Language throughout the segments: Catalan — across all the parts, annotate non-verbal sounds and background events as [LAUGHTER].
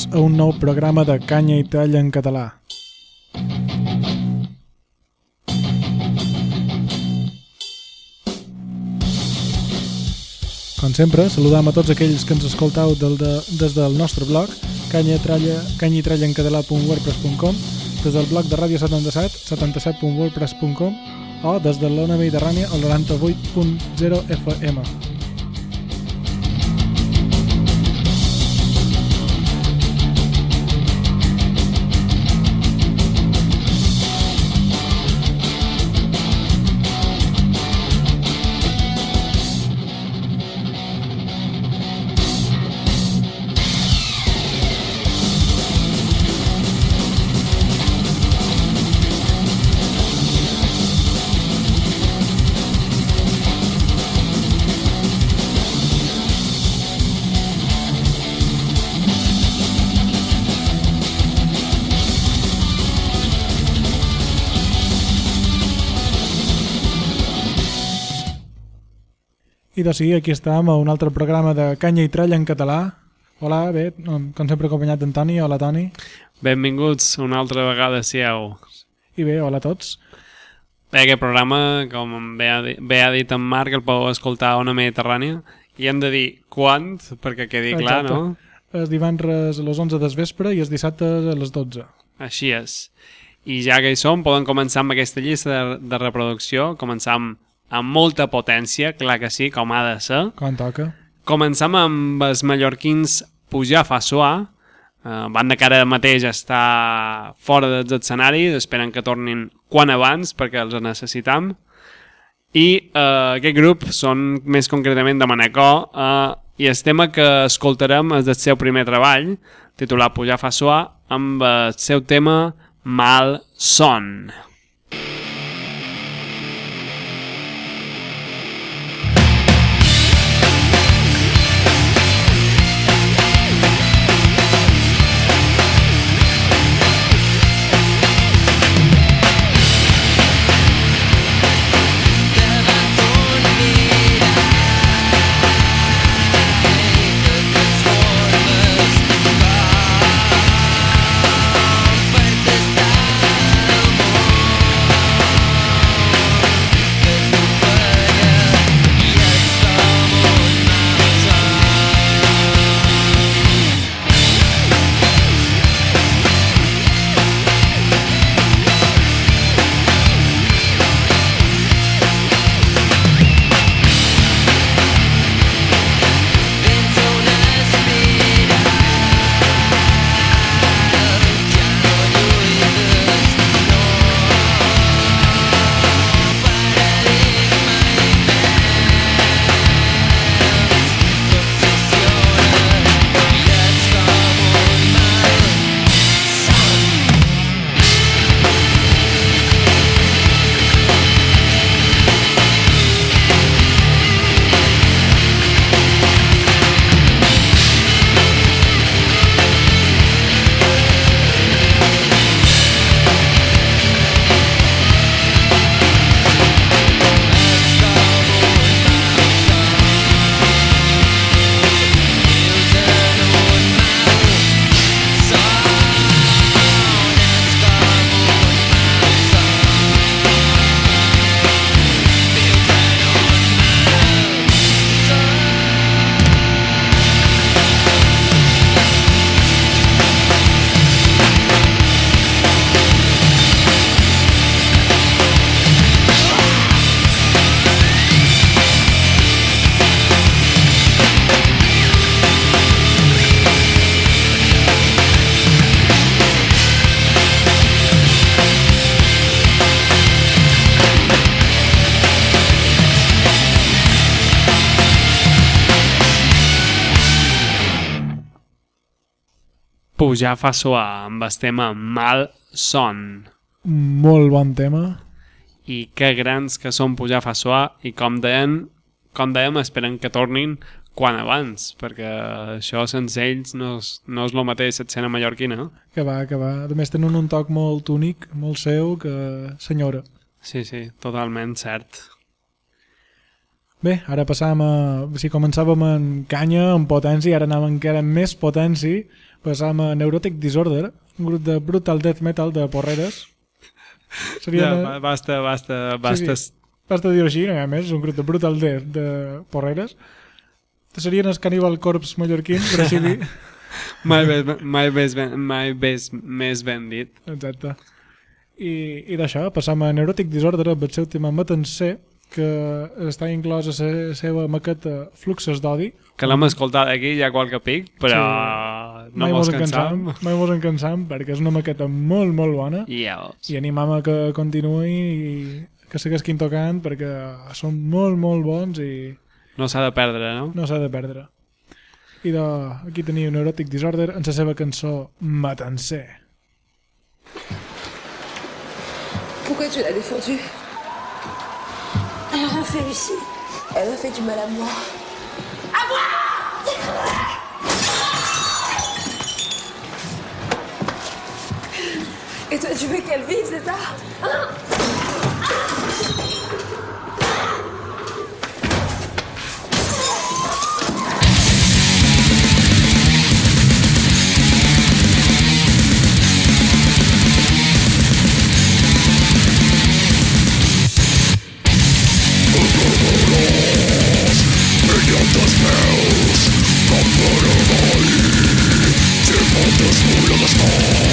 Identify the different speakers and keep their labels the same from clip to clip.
Speaker 1: Benvinguts a un nou programa de Canya i Talla en català. Com sempre, saludam a tots aquells que ens escoltau del de, des del nostre blog canyitrallaencadalà.wordpress.com des del blog de Ràdio 77 77.wordpress.com o des de l'Ona Mediterrània al 98.0 FM. I doncs sí, aquí estem a un altre programa de Canya i Tralla en català. Hola, bé, com sempre acompanyat d'Antoni. Hola, Toni.
Speaker 2: Benvinguts una altra vegada, siau.
Speaker 1: I bé, hola a tots.
Speaker 2: Bé, aquest programa, com bé ha, dit, bé ha dit en Marc, el podeu escoltar a Ona Mediterrània. I hem de dir quan, perquè quedi clar,
Speaker 1: Exacte.
Speaker 2: no?
Speaker 1: Els divendres a les 11 del vespre i els dissabtes a les 12.
Speaker 2: Així és. I ja que hi som, podem començar amb aquesta llista de, de reproducció. Començam amb molta potència, clar que sí, com ha de ser.
Speaker 1: Quan toca.
Speaker 2: Començam amb els mallorquins Pujar fa suar, eh, banda que ara mateix està fora dels escenaris, esperen que tornin quan abans perquè els necessitam. I eh, aquest grup són més concretament de Manacor eh, i el tema que escoltarem és del seu primer treball, titulat Pujar fa suar, amb el seu tema Mal Son.
Speaker 3: Perquè està
Speaker 2: pujar fa suar amb el tema Mal Son.
Speaker 1: Molt bon tema.
Speaker 2: I que grans que són pujar fa suar i com deien, com dèiem, esperen que tornin quan abans, perquè això sense ells no és, no és el mateix l'escena mallorquina. No?
Speaker 1: Que va, que va. A més tenen un toc molt únic, molt seu, que senyora.
Speaker 2: Sí, sí, totalment cert.
Speaker 1: Bé, ara passàvem a... Si començàvem en canya, en potència, ara anàvem encara més potència, passàvem a Neurotic Disorder, un grup de brutal death metal de porreres.
Speaker 2: Seria ja, una... basta, basta, basta. Sí, sí.
Speaker 1: Basta dir-ho així, no hi ha més, és un grup de brutal death de porreres. Serien els Cannibal Corpse mallorquins, per així dir. [LAUGHS]
Speaker 2: mai, més, mai, més, ben, mai més, més ben dit.
Speaker 1: Exacte. I, i d'això, passam a Neurotic Disorder, amb el seu tema Matancer, que està inclòs a la seva maqueta Fluxes d'Odi.
Speaker 2: Que l'hem escoltat aquí ja qualque pic, però sí. no mos cansam.
Speaker 1: Mai mos en cansam, perquè és una maqueta molt, molt bona.
Speaker 2: Yes.
Speaker 1: I animam a que continuï i que segueixin tocant, perquè són molt, molt bons i...
Speaker 2: No s'ha de perdre, no?
Speaker 1: No s'ha de perdre. I de, aquí teniu Neurotic Disorder en la seva cançó Matancer.
Speaker 3: Pourquoi tu l'as défendue
Speaker 4: Elle a rien fait, Lucie.
Speaker 3: Elle a fait du mal à moi.
Speaker 4: À moi
Speaker 3: Et toi, tu veux qu'elle vive, c'est ça? です。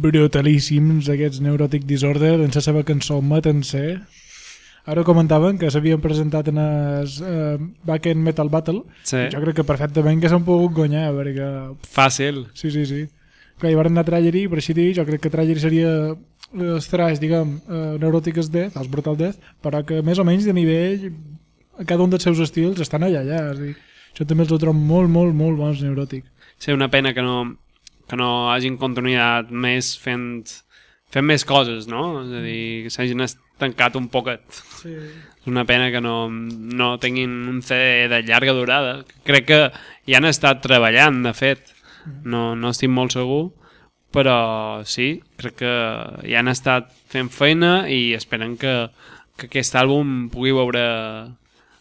Speaker 1: Brutalíssims aquests Neurotic Disorder en la seva cançó Maten-se ara comentaven que s'havien presentat en el uh, Backend Metal Battle
Speaker 2: sí.
Speaker 1: jo crec que perfectament que s'han pogut guanyar perquè...
Speaker 2: fàcil
Speaker 1: sí, sí, sí Clar, hi van anar a Tragedy, per així dir, jo crec que Tragedy seria els trash, diguem, uh, Neurotic Death, els Brutal Death, però que més o menys de nivell, cada un dels seus estils estan allà, allà. És dir, això també els ho trobo molt, molt, molt bons, Neurotic.
Speaker 2: Sí, una pena que no, que no hagin continuat més fent, fent més coses, no? És a dir, que s'hagin estancat un poquet. Sí. És una pena que no, no tinguin un CD de llarga durada. Crec que hi han estat treballant, de fet,
Speaker 5: no, no estic molt segur, però sí, crec que ja han estat fent feina i esperen que, que aquest àlbum pugui veure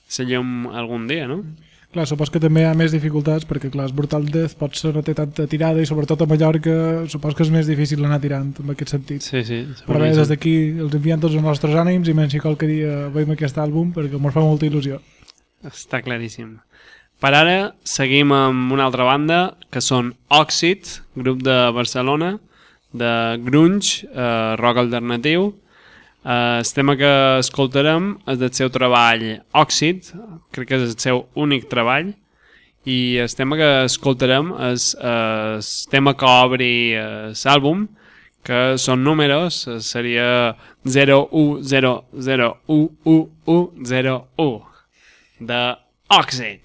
Speaker 5: la llum algun dia, no?
Speaker 1: Clar, supos que també hi ha més dificultats perquè, clar, Brutal Death pot ser no té tanta tirada i sobretot a Mallorca supos que és més difícil anar tirant en aquest sentit.
Speaker 5: Sí, sí.
Speaker 1: Però bé, des d'aquí els enviem tots els nostres ànims i menys si qualque dia veiem aquest àlbum perquè ens fa molta il·lusió.
Speaker 5: Està claríssim. Per ara seguim amb una altra banda, que són Òxid, grup de Barcelona, de grunge, eh, rock alternatiu. Eh, el tema que escoltarem és del seu treball Òxid, crec que és el seu únic treball, i el tema que escoltarem és eh, el tema que obri eh, l'àlbum, que són números, seria 01001101 de Òxid.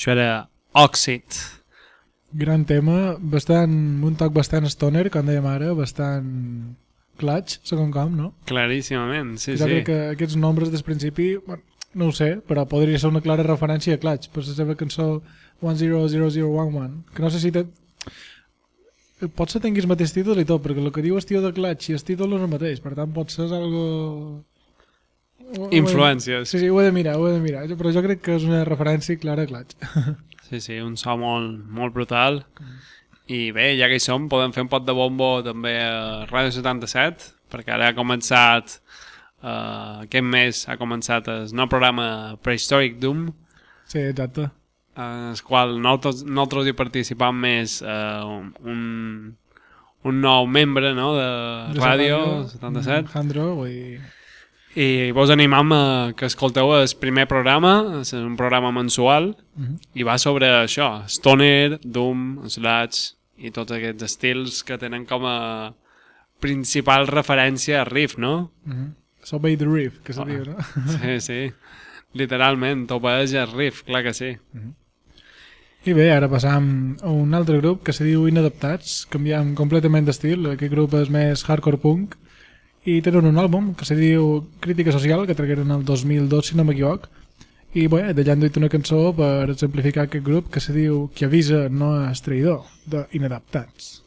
Speaker 5: Això era Òxid.
Speaker 1: Gran tema, bastant, un toc bastant stoner, com dèiem ara, bastant clutch, segon com, no?
Speaker 5: Claríssimament, sí,
Speaker 1: jo
Speaker 5: sí.
Speaker 1: crec que aquests nombres des principi, bueno,
Speaker 6: no ho sé, però podria ser una clara referència a Clutch, per la seva cançó 100011, que no sé si té... Pot ser tinguis mateix títol i tot, perquè el que diu el tio de Clutch i el títol és el mateix, per tant pot ser algo...
Speaker 2: Influències.
Speaker 6: Sí, sí, ho he de mirar, ho he de mirar, però jo crec que és una referència clara Clutch. [LAUGHS]
Speaker 2: Sí, sí, un so molt, molt brutal. I bé, ja que hi som, podem fer un pot de bombo també a Ràdio 77, perquè ara ha començat, uh, aquest mes ha començat el nou programa Prehistoric Doom,
Speaker 6: Sí, exacte.
Speaker 2: en el qual nosaltres, nosaltres hi participam més uh, un, un nou membre no, de,
Speaker 6: De
Speaker 2: Ràdio
Speaker 6: ràdio,
Speaker 2: 77
Speaker 6: Alejandro, vull dir...
Speaker 2: i vos animam a que escolteu el primer programa, és un programa mensual
Speaker 6: Mhm.
Speaker 2: i va sobre això, Stoner, Doom, Sludge i tots aquests estils que tenen com a principal referència a riff, no?
Speaker 6: Mhm. Sobey the Reef, que se
Speaker 2: Ah.
Speaker 6: diu, no? [LAUGHS]
Speaker 2: Sí, sí, literalment, t'obeeix el riff, clar que sí.
Speaker 6: I bé, ara passam a un altre grup que se diu Inadaptats, canviam completament d'estil, aquest grup és més hardcore punk, i tenen un àlbum que se diu Crítica Social, que tragueren el 2002, si no m'equivoc, i bé, d'allà han duit una cançó per exemplificar aquest grup que se diu Qui avisa no és traïdor, de Inadaptats.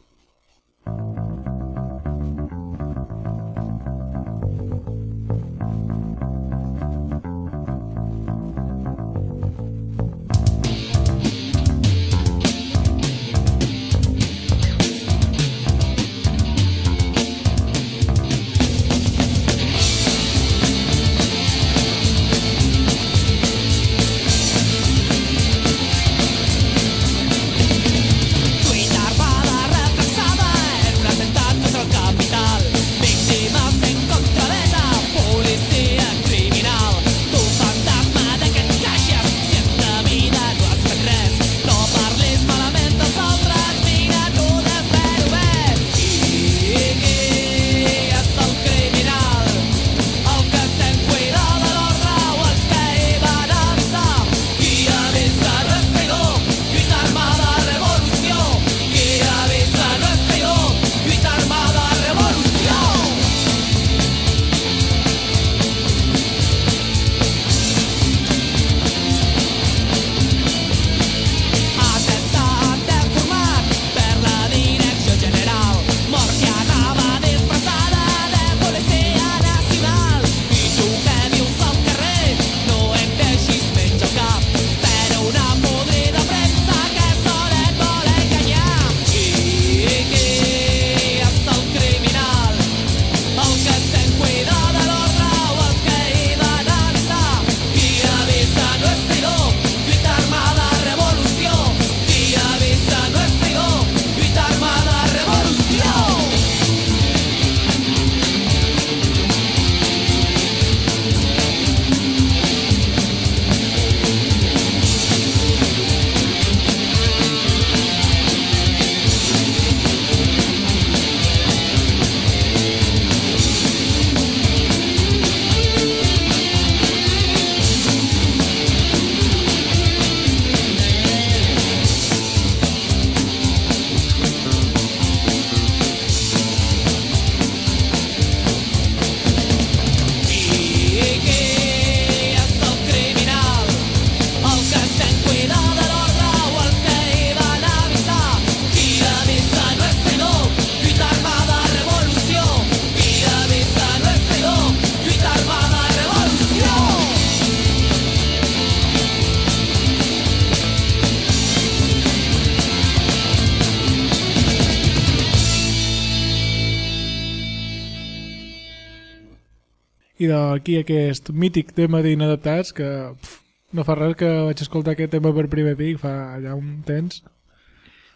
Speaker 1: I
Speaker 6: d'aquí aquest mític tema d'inadaptats que pf, no fa res que vaig escoltar aquest tema per primer pic fa ja un temps.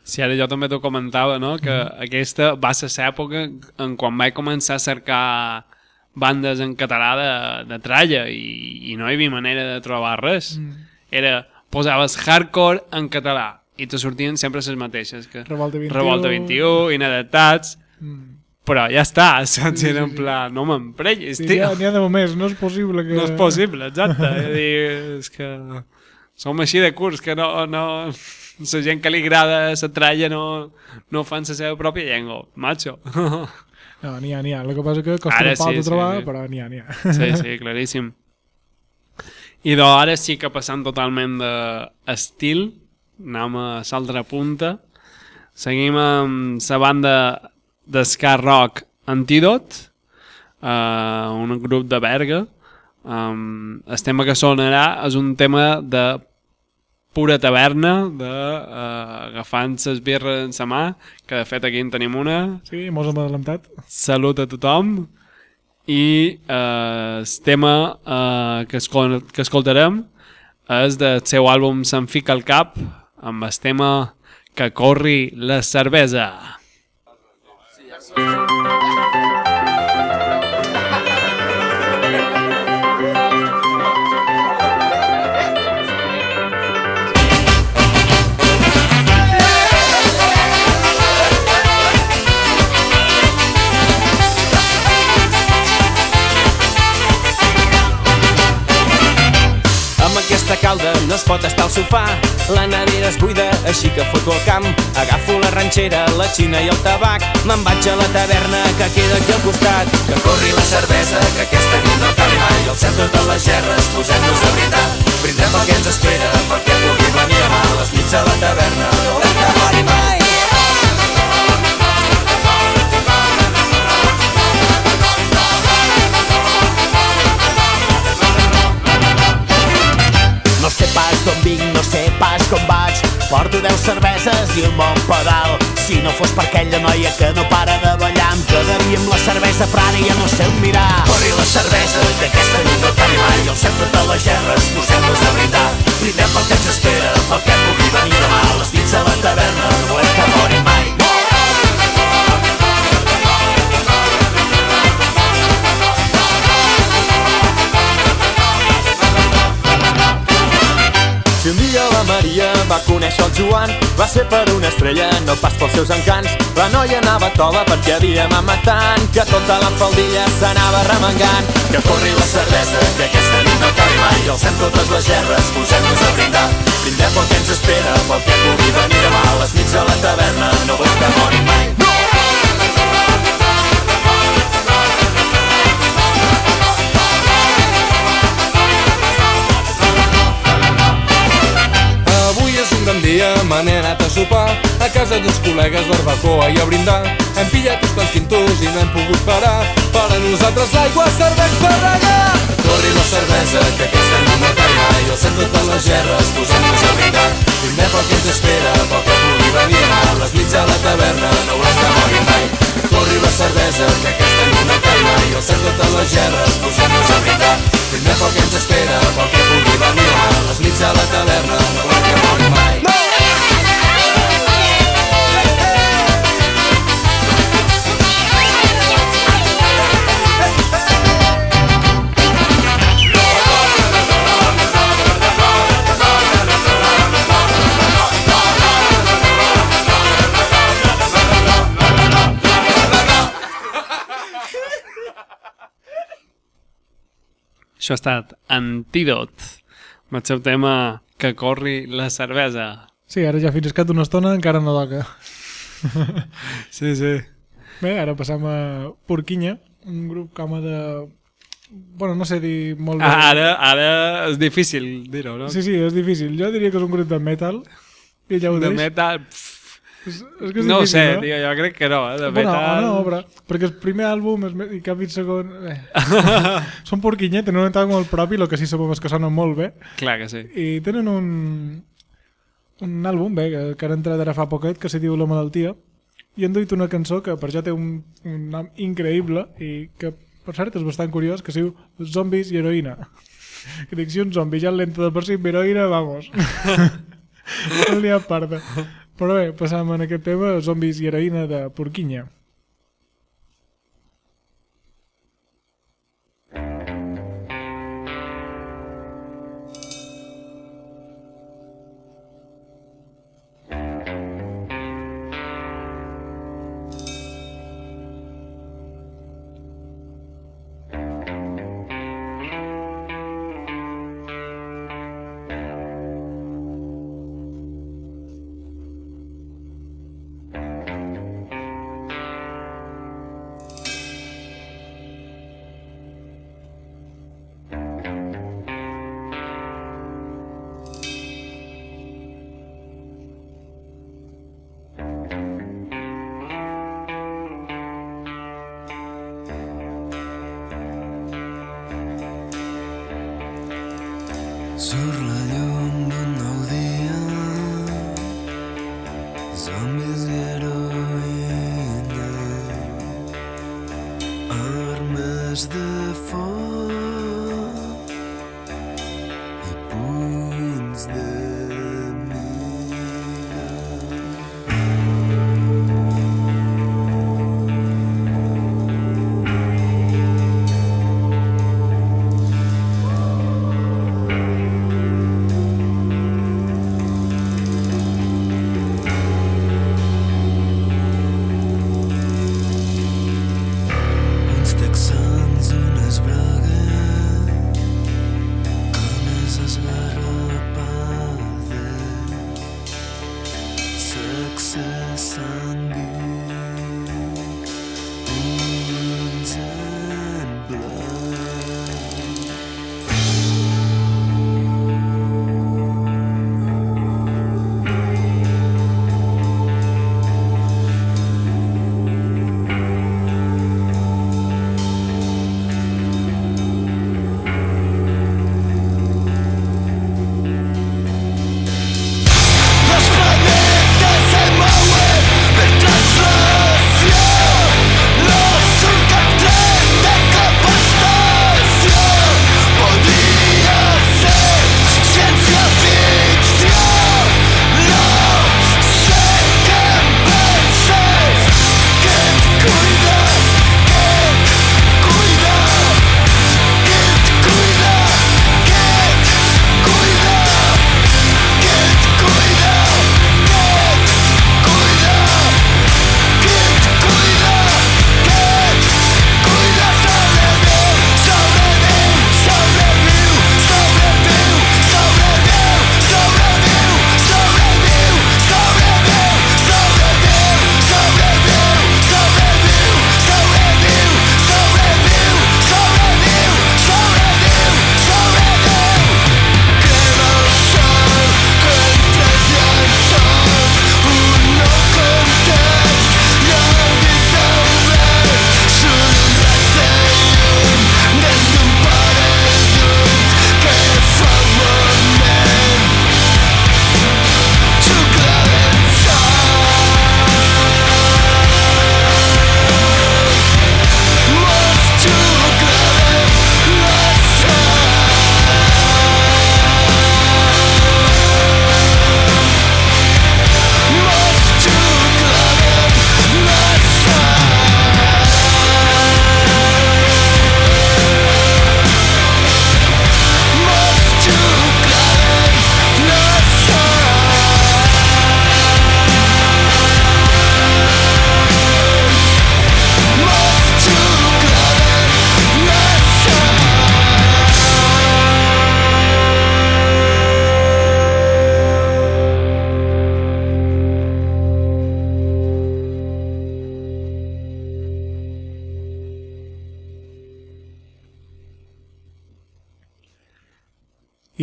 Speaker 2: Sí, ara jo també t'ho comentava, no? que aquesta va ser l'època en quan vaig començar a cercar bandes en català de, de tralla i, i no hi havia manera de trobar res. Mm. Era, posaves hardcore en català i te sortien sempre les mateixes. Que
Speaker 6: Revolta 21.
Speaker 2: Revolta 21, inadaptats,
Speaker 6: Mm.
Speaker 2: Però ja està, saps? Era en plan, no m'emprenyis, tio.
Speaker 6: ja, n'hi ha de moments, no és possible que...
Speaker 2: No és possible, exacte. És, [LAUGHS] dir, és que som així de curts que no, no, la gent que li agrada la tralla no, no fan la seva pròpia llengua. Macho. [LAUGHS]
Speaker 6: No, n'hi ha, n'hi ha. El que passa que costa
Speaker 2: Ara
Speaker 6: un pal
Speaker 2: sí,
Speaker 6: de trobar,
Speaker 2: sí, sí.
Speaker 6: però n'hi ha, n'hi ha.
Speaker 2: Sí, [LAUGHS] sí, claríssim. I doncs ara sí que passant totalment d'estil, anem a l'altra punta. Seguim amb la banda d'Scar Rock Antidot, uh, un grup de Berga. Um, el tema que sonarà és un tema de pura taverna, de uh, agafant les birres en sa mà, que de fet aquí en tenim una.
Speaker 1: Sí, mos hem adelantat.
Speaker 2: Salut a tothom. I eh, el tema eh, que, escol que escoltarem és del seu àlbum Se'm fica al cap, amb el tema Que corri la cervesa.
Speaker 7: Amb aquesta calda no es pot estar al sofà. La nevera es buida, així que foto el camp. Agafo la ranxera, la xina i el tabac. Me'n vaig a la taverna que queda aquí al costat. Que corri la cervesa, que aquesta nit no acabi mai. El cel totes les gerres, posem-nos de veritat Brindem pel que ens espera, pel que pugui venir A les nits a la taverna, no que mori vinc, no sé pas com vaig. Porto deu cerveses i un bon pedal. Si no fos per aquella noia que no para de ballar Em quedaria amb la cervesa però ara ja no sé on mirar. Corri la cervesa, que aquesta nit no acabi mai El cel totes les gerres, posem-nos a veritat Brindem pel que ens espera, pel que pugui venir demà les nits a la taverna, no volem que mori mai Va conèixer el Joan. Va ser per una estrella, no pas pels seus encants. La noia anava tola perquè havia mamat tant Que tota la faldilla s'anava remengant. Que corri la cervesa, que aquesta nit no acabi mai. Alcem totes les gerres, posem-nos a brindar. Brindem pel que ens espera, pel que pugui venir demà. Les nits a la taverna, no volem que mori mai.
Speaker 8: Avui dia, me n'he anat a sopar a casa d'uns col·legues d'Arbacoa i a brindar. Hem pillat uns tants quintos i no hem pogut parar. Per a nosaltres l'aigua serveix per regar. Corri la cervesa, que aquesta no cai mai. El cel totes les gerres, posem-nos a brindar. Brindem pel que ens espera, pel que pugui venir. A les nits a la taverna, no volem que mori mai. Corri la cervesa, que aquesta no cai mai. El cel totes les gerres, posem-nos a brindar. Brindem pel que ens espera, pel que pugui venir. A les nits a la taverna, no volem que mori mai.
Speaker 2: Això ha estat Antidot, amb el seu tema Que corri la cervesa.
Speaker 1: Sí, ara ja fins escat una estona encara no toca.
Speaker 2: Sí, sí.
Speaker 1: Bé, ara passam a Porquinya, un grup com a de... Bueno, no sé dir molt bé.
Speaker 2: Ara, ara és difícil dir-ho, no?
Speaker 1: Sí, sí, és difícil. Jo diria que és un grup de metal. I ja ho
Speaker 2: de
Speaker 1: deix.
Speaker 2: metal... pff,
Speaker 1: És, és que és
Speaker 2: No ho sé,
Speaker 1: no?
Speaker 2: tio, jo crec que no, eh? De
Speaker 1: Bueno,
Speaker 2: metal...
Speaker 1: no, però, perquè el primer àlbum és, i cap i segon... Eh. [LAUGHS] Són porquinyet, tenen un tal molt propi, el que sí sabem és que sonen molt bé.
Speaker 2: Clar que sí.
Speaker 1: I tenen un, un àlbum bé, que, que han entrat ara fa poquet, que se diu La Malaltia, i han duit una cançó que per jo té un, un nom increïble i que per cert és bastant curiós, que es diu Zombis i heroïna. Que dic, si un zombi ja és lento de per si, amb heroïna, vamos. [LAUGHS] no n'hi ha parda. Però bé, passam en aquest tema Zombis i heroïna de Porquinya.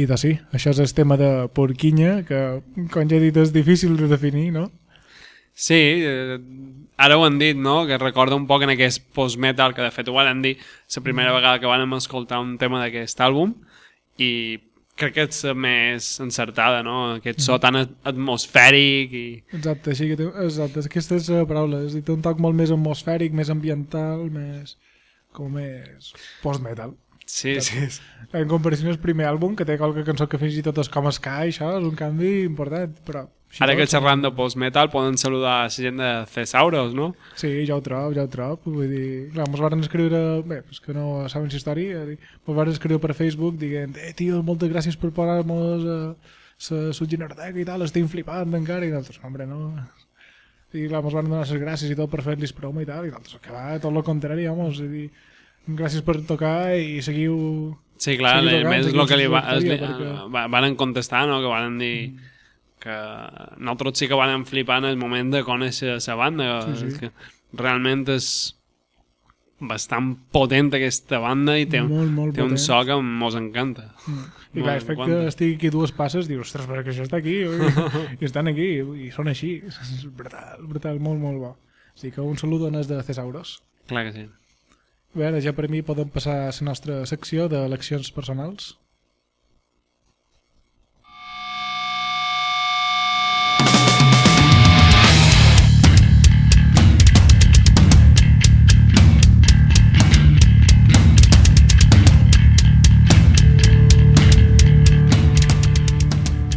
Speaker 9: I de
Speaker 1: sí, això és el tema de porquinya, que, com ja he dit, és difícil de definir, no?
Speaker 2: Sí, eh, ara ho han dit, no? Que recorda un poc en aquest post-metal, que de fet ho van dir la primera vegada que vam escoltar un tema d'aquest àlbum, i crec que és més encertada, no? Aquest so tan at- atmosfèric i...
Speaker 1: Exacte, així que té, exacte, aquesta és la paraula, és a dir, té un toc molt més atmosfèric, més ambiental, més... com més post-metal.
Speaker 2: Sí, sí.
Speaker 1: En comparació al primer àlbum, que té qualque cançó que fins i tot és com Sky, això és un canvi important, però... així
Speaker 2: Ara que xerrant de post-metal poden saludar a la gent de Thesauros, no?
Speaker 1: Sí, ja ho trob, ja ho trob. Vull dir, clar, mos van escriure... Bé, és que no saben la història. Mos van escriure per Facebook dient eh, tio, moltes gràcies per posar-nos eh, la subgeneroteca i tal, estic flipant encara. I nosaltres, hombre, no... I clar, mos van donar les gràcies i tot per fer-los promo i tal. I nosaltres, que va, tot el contrari, home. És a dir, gràcies per tocar i seguiu...
Speaker 2: Sí, clar,
Speaker 1: seguiu tocant,
Speaker 2: més
Speaker 1: seguiu
Speaker 2: el que li va, es, li,
Speaker 1: perquè-
Speaker 2: va, van contestar, no? que van dir que nosaltres sí que van flipar en el moment de conèixer la banda,
Speaker 1: Sí, sí.
Speaker 2: és que realment és bastant potent aquesta banda i té, un-
Speaker 1: Molt, molt
Speaker 2: té un so que mos encanta.
Speaker 1: I clar, el fet que estigui aquí dues passes, dius, ostres, però que això està aquí, oi? [LAUGHS] i estan aquí, i són així. És brutal, brutal, molt, molt bo. Així que un salut en és de Cesauros.
Speaker 2: Clar que sí.
Speaker 1: A veure, ja per mi podem passar a la nostra secció d'eleccions personals.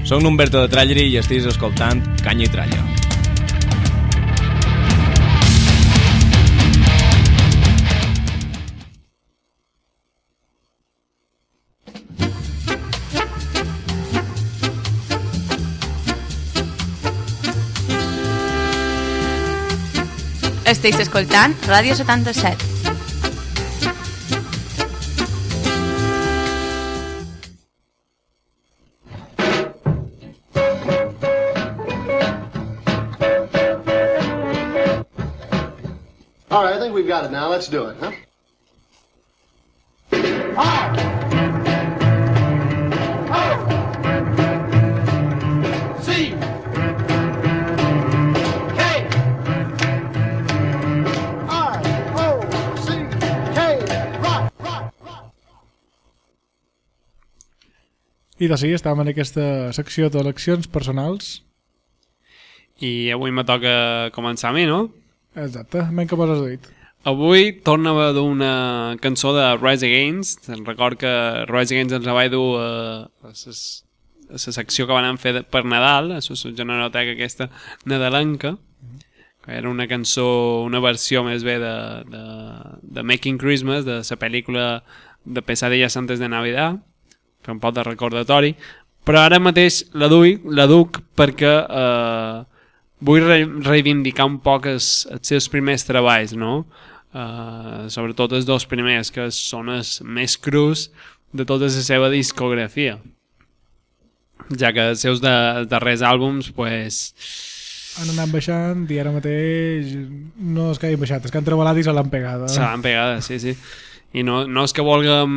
Speaker 7: Soc Humberto de Tralleri i estic escoltant Canya i Tralla.
Speaker 10: Esteu escoltant Ràdio 77.
Speaker 11: All right, I think we've got it now. Let's do it, huh?
Speaker 1: I de sí, estàvem en aquesta secció d'eleccions personals.
Speaker 2: I avui me toca començar a mi, no?
Speaker 1: Exacte, ben que poses dit.
Speaker 2: Avui torna a d'una cançó de Rise Against. Te'n record que Rise Against ens la vaig dur a, a, ses, a la secció que van fer de, per Nadal, a la generoteca aquesta nadalenca, que era una cançó, una versió més bé de, de, de Making Christmas, de la pel·lícula de Pesadillas antes de Navidad, fer un poc de recordatori, però ara mateix la duc, la duc perquè eh, vull re reivindicar un poc els, els seus primers treballs, no? Uh, sobretot els dos primers, que són els més crus de tota la seva discografia. Ja que els seus de, darrers àlbums, pues,
Speaker 1: Han anat baixant i ara mateix no és que hagin baixat, és que han treballat i se l'han pegada.
Speaker 2: se l'han pegada, sí, sí. I no, no és que vulguem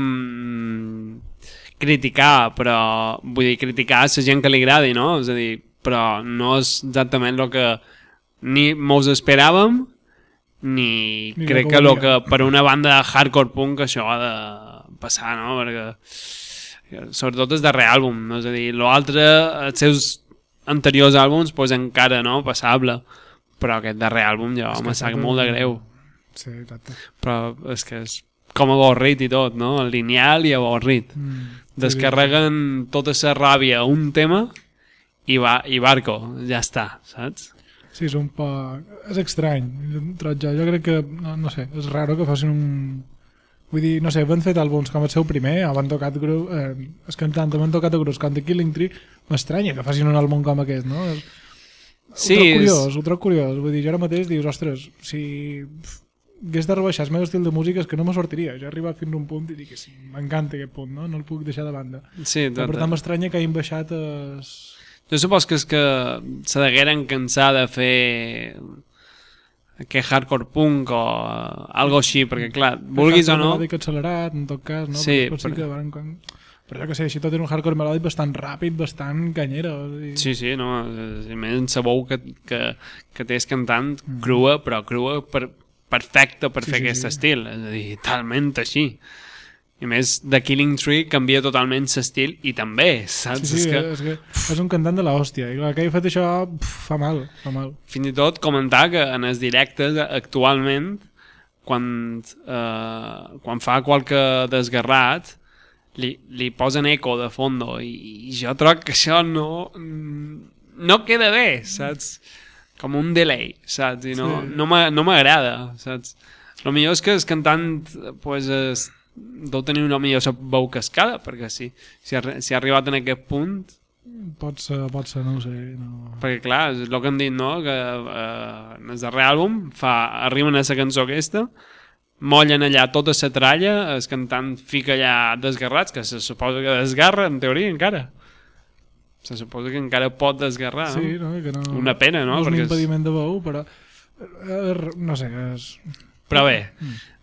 Speaker 2: criticar, però vull dir, criticar a la gent que li agradi, no? És a dir, però no és exactament el que ni mos esperàvem ni,
Speaker 1: Ni
Speaker 2: crec que el que per una banda de hardcore punk això ha de passar, no? Perquè sobretot el darrer àlbum, no? és a dir, l'altre, els seus anteriors àlbums, pues encara, no? Passable. Però aquest darrer àlbum jo
Speaker 1: És que
Speaker 2: me sap molt de greu.
Speaker 1: Sí, exacte.
Speaker 2: Però és que és com avorrit i tot, no? Lineal i avorrit.
Speaker 1: Mm.
Speaker 2: Descarreguen tota la ràbia a un tema i, va, i barco, ja està, saps?
Speaker 1: Sí, és un poc... És estrany, trob jo. Jo crec que, no, no sé, és raro que facin un... Vull dir, no sé, van fet àlbums com el seu primer, van tocat grup, eh, els cantants han tocat grups com The Killing Tree, m'estranya que facin un àlbum com aquest, no? És,
Speaker 2: Sí,
Speaker 1: ho trobo
Speaker 2: és-
Speaker 1: curiós, ho trobo curiós. Vull dir, jo ara mateix dius, ostres, si hagués de rebaixar el meu estil de música és que no me sortiria. Jo he arribat fins a un punt i dic que sí, m'encanta aquest punt, no? No el puc deixar de banda.
Speaker 2: Sí,
Speaker 1: Però, per
Speaker 2: tot,
Speaker 1: tant, m'estranya que hagin baixat es...
Speaker 2: Jo supos que és que se degueren cansar de fer aquest hardcore punk o algo així, perquè clar, vulguis o no...
Speaker 1: Melòdic accelerat, en tot cas, no?
Speaker 2: Sí,
Speaker 1: però, sí
Speaker 2: però-
Speaker 1: que van... Quan... però jo que sé, així tot era un hardcore melòdic bastant ràpid, bastant canyera. o sigui,
Speaker 2: Sí, sí, no, i més sabeu que, que, que t'és cantant crua, però crua per, perfecta per
Speaker 1: Mm. Sí,
Speaker 2: fer
Speaker 1: sí,
Speaker 2: aquest
Speaker 1: sí.
Speaker 2: estil, és a dir, talment així. I més, The Killing Tree canvia totalment l'estil i també, saps?
Speaker 1: Sí, sí,
Speaker 2: és que,
Speaker 1: és, que és un cantant de l'hòstia. I clar, que hagi fet això pf, fa mal, fa mal.
Speaker 2: fins i tot comentar que en els directes actualment quan, eh, quan fa qualque desgarrat li, li posen eco de fondo i, i jo troc que això no no queda bé, saps? Com un delay, saps? I no,
Speaker 1: Sí.
Speaker 2: no m'a- no m'agrada, saps? El millor és que el cantant pues, es, deu tenir una millor veu cascada, perquè si, si, ha, si ha arribat en aquest punt
Speaker 1: Pot ser, pot ser, no ho sé. No.
Speaker 2: perquè clar, és el que hem dit, no? Que eh, en el darrer àlbum fa, arriben a la cançó aquesta, mollen allà tota la tralla, el cantant fica allà desgarrats, que se suposa que desgarra, en teoria, encara. Se suposa que encara pot desgarrar,
Speaker 1: Sí,
Speaker 2: no?
Speaker 1: Que no
Speaker 2: Una pena, no?
Speaker 1: No és un
Speaker 2: Perquè és-
Speaker 1: impediment de veu, però... Eh, no sé, és...
Speaker 2: Però bé,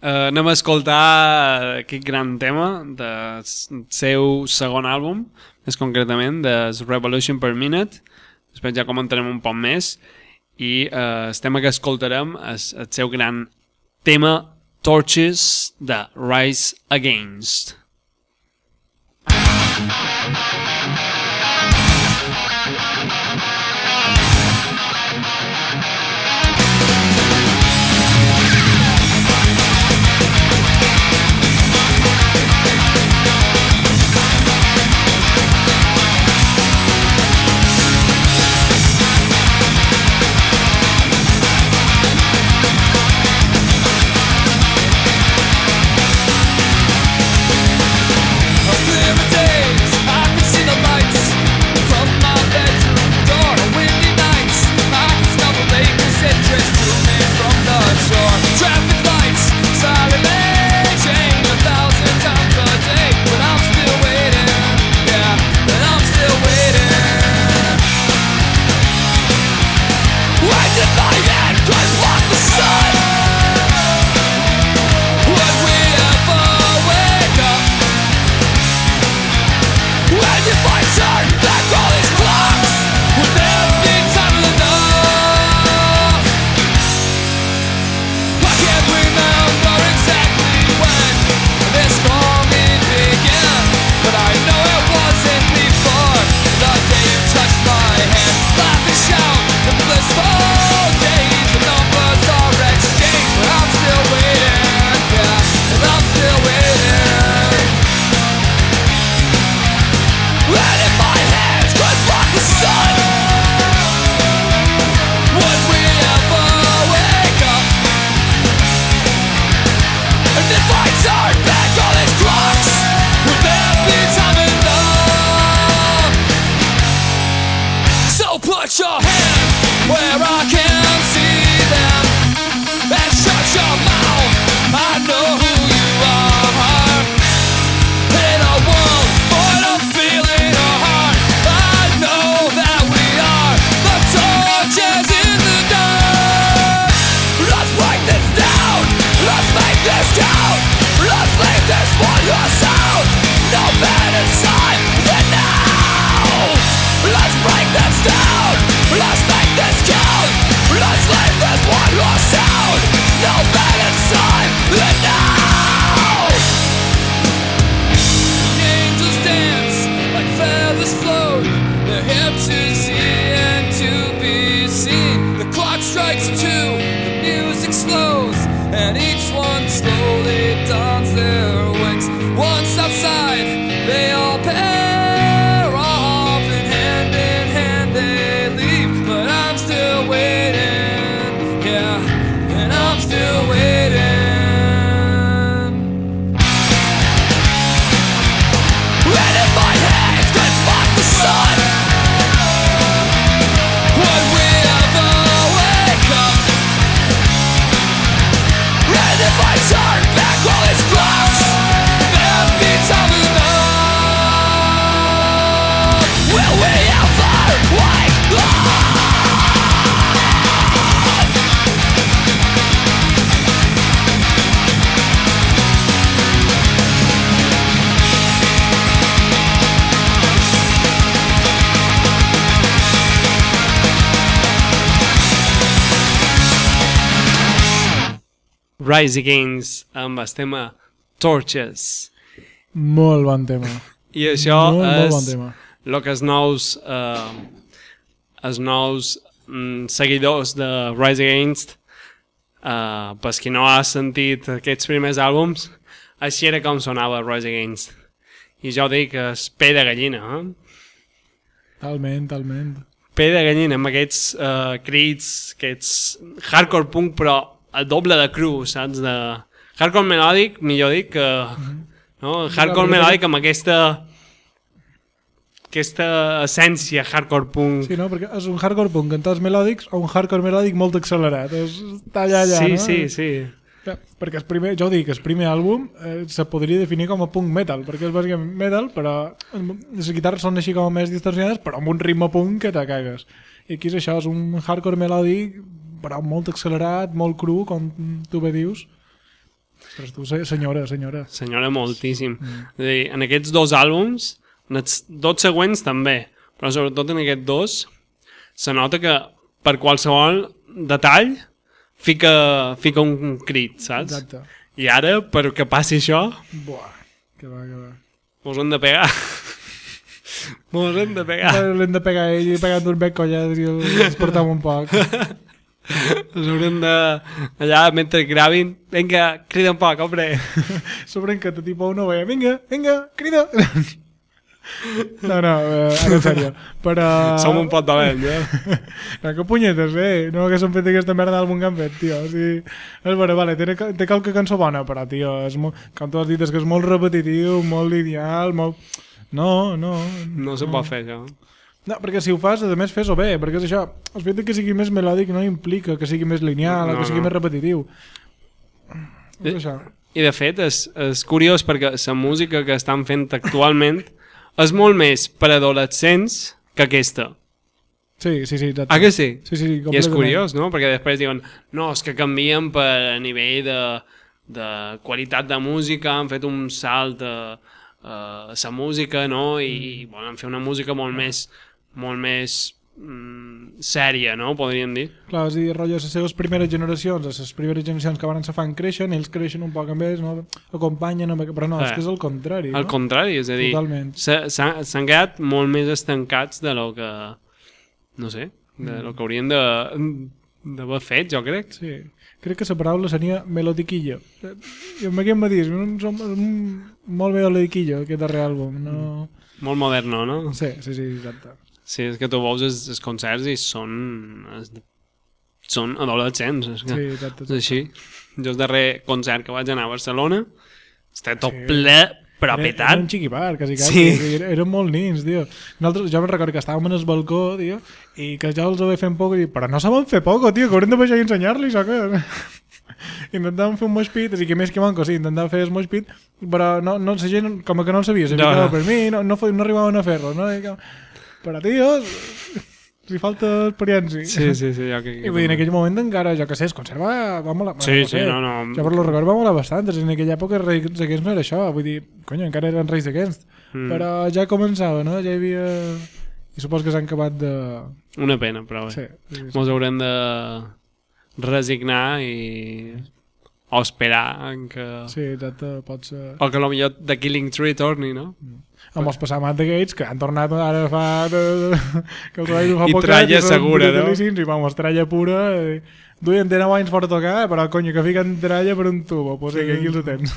Speaker 2: eh, anem a escoltar aquest gran tema del seu segon àlbum, més concretament, de Revolution per Minute. Després ja comentarem un poc més. I eh, el tema que escoltarem és el seu gran tema Torches de Rise Against.
Speaker 9: Torches
Speaker 2: Rise Against amb el tema Torches.
Speaker 1: Molt bon tema.
Speaker 2: I això
Speaker 1: Molt, molt
Speaker 2: és
Speaker 1: bon tema.
Speaker 2: el que els nous, eh, els nous mm, seguidors de Rise Against, eh, per qui no ha sentit aquests primers àlbums, així era com sonava Rise Against. I jo dic que és pe de gallina, eh?
Speaker 1: Talment, talment.
Speaker 2: Pe de gallina, amb aquests eh, crits, aquests hardcore punk, però el doble de cru, saps? De hardcore melòdic, millor dic, que... No? Hardcore melòdic amb aquesta aquesta essència hardcore punk.
Speaker 1: Sí, no? Perquè és un hardcore punk en tots melòdics o un hardcore melòdic molt accelerat. És, està allà, allà,
Speaker 2: sí,
Speaker 1: no?
Speaker 2: sí, sí.
Speaker 1: Ja, perquè el primer, jo dic, el primer àlbum eh, se podria definir com a punk metal, perquè és bàsicament metal, però les guitarres són així com més distorsionades, però amb un ritme punk que te cagues. I aquí és això, és un hardcore melòdic, però molt accelerat, molt cru, com tu bé dius. Ostres, tu, se- senyora, senyora.
Speaker 2: Senyora, moltíssim. Mm. És dir, en aquests dos àlbums, en els dos següents també, però sobretot en aquests dos, se nota que per qualsevol detall fica, fica un crit, saps?
Speaker 1: Exacte.
Speaker 2: I ara, per que passi això,
Speaker 1: Buah, que va, que va.
Speaker 2: mos hem de pegar. [LAUGHS] mos hem de pegar.
Speaker 1: L'hem de pegar ell i pegant un bec collat i el despertam un poc. [LAUGHS]
Speaker 2: Ens haurem de... Allà, mentre gravin, vinga, crida un poc, hombre. [LAUGHS]
Speaker 1: Sobre que te tipo uno veia, vinga, vinga, crida. [LAUGHS] No, no, eh, en sèrio. Però...
Speaker 2: Som un pot dolent, eh? [LAUGHS]
Speaker 1: No, que punyetes, eh? No haguéssim fet aquesta merda d'àlbum que han fet, tio. O sigui, és bueno, vale, té, té qualque cançó bona, però, tio, és molt, com tu has dit, és que és molt repetitiu, molt lineal, molt... No, no.
Speaker 2: No se pot fer, això.
Speaker 1: No, perquè si ho fas, a més, fes-ho bé, perquè és això, el fet que sigui més melòdic no implica que sigui més lineal
Speaker 2: No,
Speaker 1: o que sigui
Speaker 2: no.
Speaker 1: més repetitiu. És això.
Speaker 2: I de fet és, és curiós perquè la música que estan fent actualment [LAUGHS] és molt més per adolescents que aquesta.
Speaker 1: Sí, sí, sí, exacte.
Speaker 2: Ah, que sí?
Speaker 1: Sí, sí,
Speaker 2: I és curiós, no? Perquè després diuen no, és que canvien per a nivell de, de qualitat de música, han fet un salt a, a la música, no? I
Speaker 1: Mm.
Speaker 2: volen fer una música molt més molt més mm, sèria, no? Podríem dir.
Speaker 1: Clar, és a dir, rotllo, les seves primeres generacions, les primeres generacions que van se fan creixen, ells creixen un poc amb ells, no? acompanyen, amb... però no, és
Speaker 2: Eh,
Speaker 1: que és el contrari.
Speaker 2: Al
Speaker 1: no?
Speaker 2: contrari, és a dir, s'han quedat molt més estancats de lo que, no sé, de
Speaker 1: Mm.
Speaker 2: lo que haurien de d'haver fet, jo crec.
Speaker 1: Sí. Crec que la paraula seria melodiquillo. I amb aquest matís, un, un, un, molt melodiquillo, aquest darrer àlbum. No...
Speaker 2: Molt moderno, no?
Speaker 1: Sí, sí, sí, exacte.
Speaker 2: Sí, és que tu veus els, els concerts i són... És, són adolescents, és que
Speaker 1: Sí, exacte,
Speaker 2: és així. Jo el darrer concert que vaig anar a Barcelona està tot
Speaker 1: Sí.
Speaker 2: ple, però
Speaker 1: Era, era
Speaker 2: petat.
Speaker 1: un xiquipar, quasi, quasi.
Speaker 2: Sí.
Speaker 1: Eren, eren molt nins, tio. Nosaltres, jo me'n recordo que estàvem en el balcó, tio, i que jo els havia fent poc, i dic, però no saben fer poc, tio, que haurem de baixar i ensenyar-li, això que... [LAUGHS] intentàvem fer un mosh pit, així que més que manco, sí, intentàvem fer el mosh pit, però no, no, la gent com que no el sabia, se
Speaker 2: No, no.
Speaker 1: per mi, no, no, no arribaven a fer-lo, no? I que- Però, tio, li falta experiència.
Speaker 2: Sí, sí, sí, jo crec que
Speaker 1: I vull dir, en aquell moment encara, jo que sé, es conserva... Va molar,
Speaker 2: Sí,
Speaker 1: no
Speaker 2: sí,
Speaker 1: sé,
Speaker 2: no, no.
Speaker 1: Jo per lo record va molar bastant, en aquella època els reis d'aquests no era això, vull dir, conyo, encara eren reis d'aquests,
Speaker 2: Mm.
Speaker 1: però ja començava, no? Ja hi havia... I supos que s'han acabat de...
Speaker 2: Una pena, però bé.
Speaker 1: Sí, sí, sí.
Speaker 2: Mos haurem de resignar i... o esperar en que...
Speaker 1: Sí, exacte, pot ser...
Speaker 2: O que potser The Killing Tree torni, no?
Speaker 1: Amb els passar Matt Gates, que han tornat ara fa... [LAUGHS] Que els vaig fa
Speaker 2: I
Speaker 1: poquet,
Speaker 2: tralla segura, no?
Speaker 1: I vamos, tralla pura... Eh, duien 19 anys per tocar, però conyo, que fiquen tralla per un tubo, pues sí, que aquí els tens.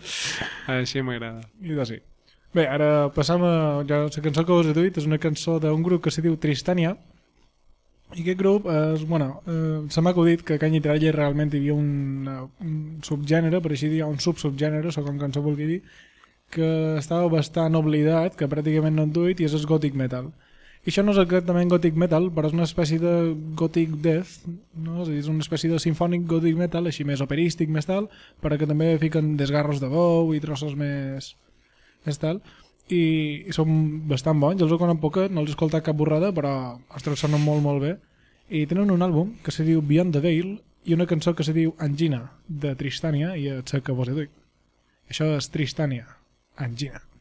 Speaker 1: [LAUGHS]
Speaker 2: Així m'agrada.
Speaker 1: I de sí. Bé, ara passam a... Ja, la cançó que us he dit és una cançó d'un grup que se diu Tristània, i aquest grup, és, bueno, eh, se m'ha acudit que a Canya i Tralla realment hi havia un, un subgènere, per així dir, un subsubgènere, segons com se vulgui dir, que estava bastant oblidat, que pràcticament no en duit, i és el gothic metal. I això no és exactament gothic metal, però és una espècie de gothic death, no? és dir, és una espècie de sinfònic gothic metal, així més operístic, més tal, però que també fiquen desgarros de bou i trossos més, més tal, i, són bastant bons, els ho conec poca, no els he escoltat cap borrada, però ostres, sonen molt, molt bé. I tenen un àlbum que se diu Beyond the Veil i una cançó que se diu Angina, de Tristània, i és la que vos he dit. Això és Tristània, Angina.
Speaker 9: Angina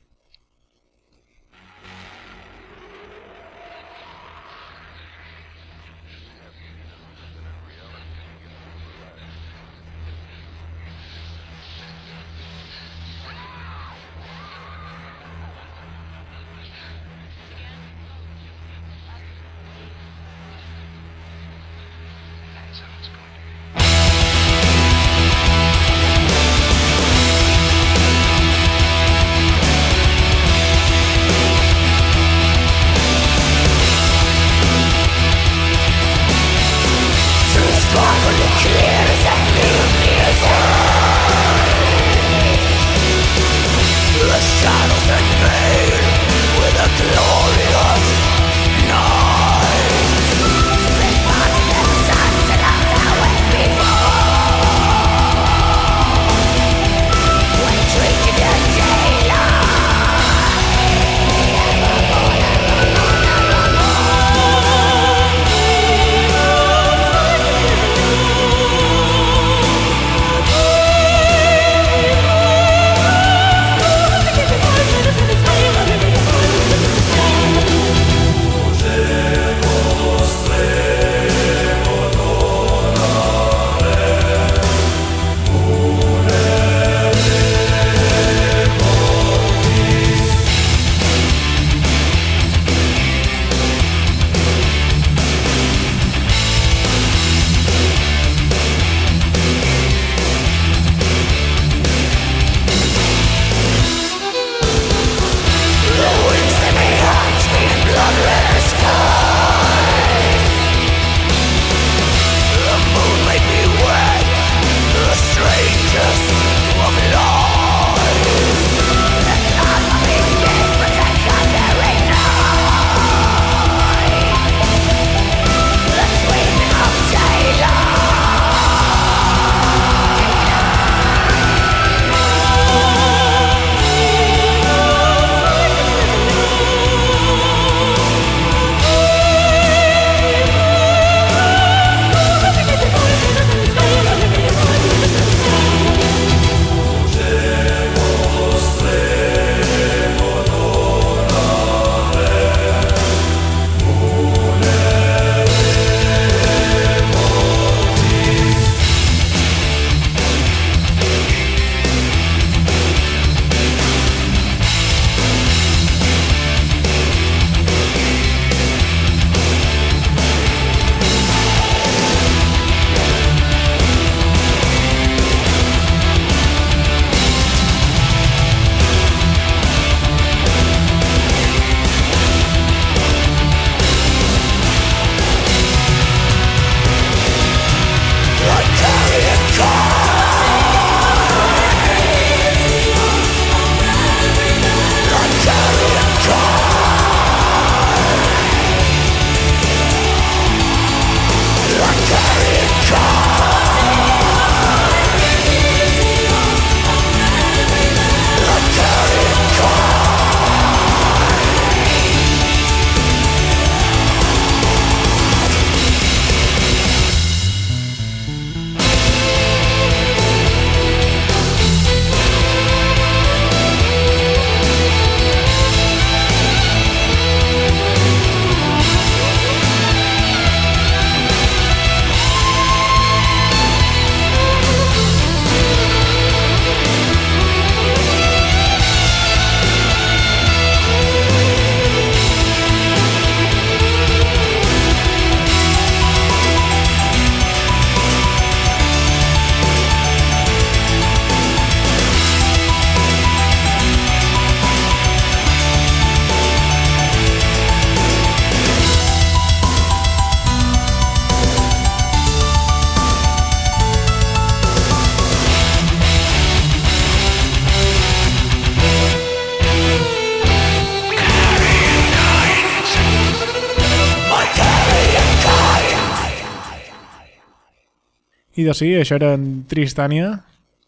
Speaker 1: I de sí, això era en Tristània.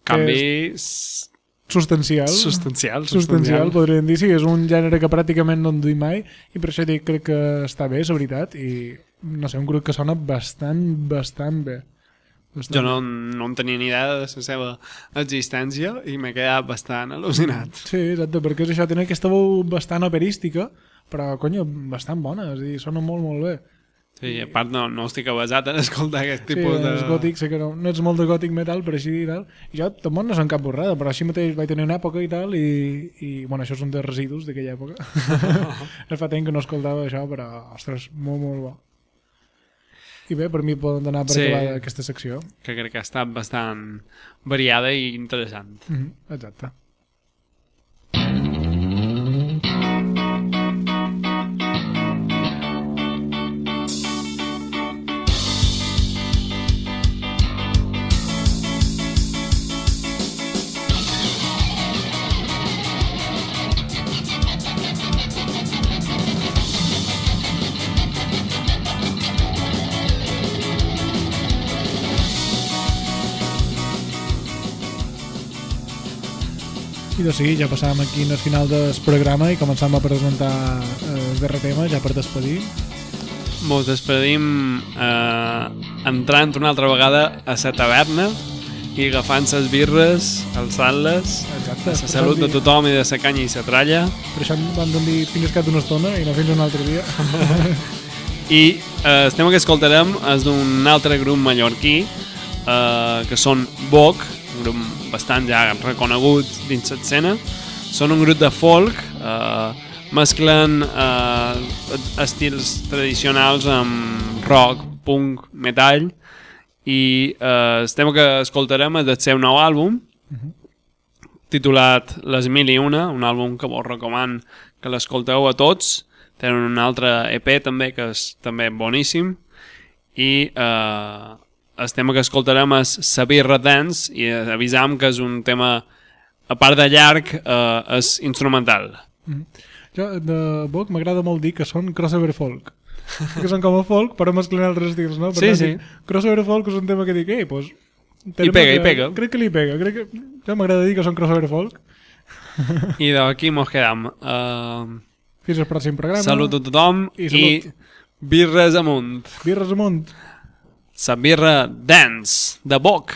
Speaker 2: Canvi
Speaker 1: és
Speaker 2: s-
Speaker 1: Substancial.
Speaker 2: substancial.
Speaker 1: Substancial, podríem dir. Sí, és un gènere que pràcticament no en duim mai i per això dic, crec que està bé, la veritat, i no sé, un grup que sona bastant, bastant bé. Bastant
Speaker 2: Jo no, no en tenia ni idea de la seva existència i m'he quedat bastant al·lucinat.
Speaker 1: Sí, exacte, perquè és això, tenen aquesta veu bastant operística, però, conyo, bastant bona, és a dir, sona molt, molt bé.
Speaker 2: Sí, a part no, no estic avasat en escoltar aquest
Speaker 1: Sí,
Speaker 2: tipus de...
Speaker 1: és gòtic, sé que no, no ets molt de gòtic metal, però així i tal. I jo tampoc no són cap borrada, però així mateix vaig tenir una època i tal, i, i bueno, això són de residus d'aquella època. [LAUGHS] es fa temps que no escoltava això, però, ostres, molt, molt bo. I bé, per mi poden donar per
Speaker 2: Sí.
Speaker 1: sí. acabada aquesta secció.
Speaker 2: que crec que ha estat bastant variada i interessant.
Speaker 1: Mm -hmm, exacte. I doncs sí, ja passàvem aquí al final del programa i començàvem a presentar eh, el darrer tema, ja per despedir.
Speaker 2: Mos despedim eh, entrant una altra vegada a la taverna i agafant les birres, alçant-les, la salut de tothom i de la canya i la tralla.
Speaker 1: Per això vam dir fins cap d'una estona i no fins un altre dia. [LAUGHS]
Speaker 2: I eh, el tema que escoltarem és d'un altre grup mallorquí eh, que són Boc, grup bastant ja reconegut dins l'escena. Són un grup de folk, eh, mesclen eh, estils tradicionals amb rock, punk, metall i eh, el tema que escoltarem és del seu nou àlbum titulat Les Mil i Una, un àlbum que vos recoman que l'escolteu a tots. Tenen un altre EP també que és també boníssim i eh, el tema que escoltarem és Sabirra Dance i avisam que és un tema a part de llarg eh, és instrumental.
Speaker 1: Jo, de Boc, m'agrada molt dir que són crossover folk. que són com a folk, però mesclant altres estils, no? Per
Speaker 2: Sí, sí.
Speaker 1: Crossover folk és un tema que dic, ei, doncs...
Speaker 2: I pega, i pega.
Speaker 1: Crec que li pega, crec que... Ja m'agrada dir que són crossover folk. [LAUGHS]
Speaker 2: I d'aquí mos quedam. Uh,
Speaker 1: Fins al pròxim programa.
Speaker 2: salut a tothom
Speaker 1: I
Speaker 2: i,
Speaker 1: salut.
Speaker 2: i birres amunt.
Speaker 1: Birres amunt.
Speaker 2: Sabirra Dance, de Boc.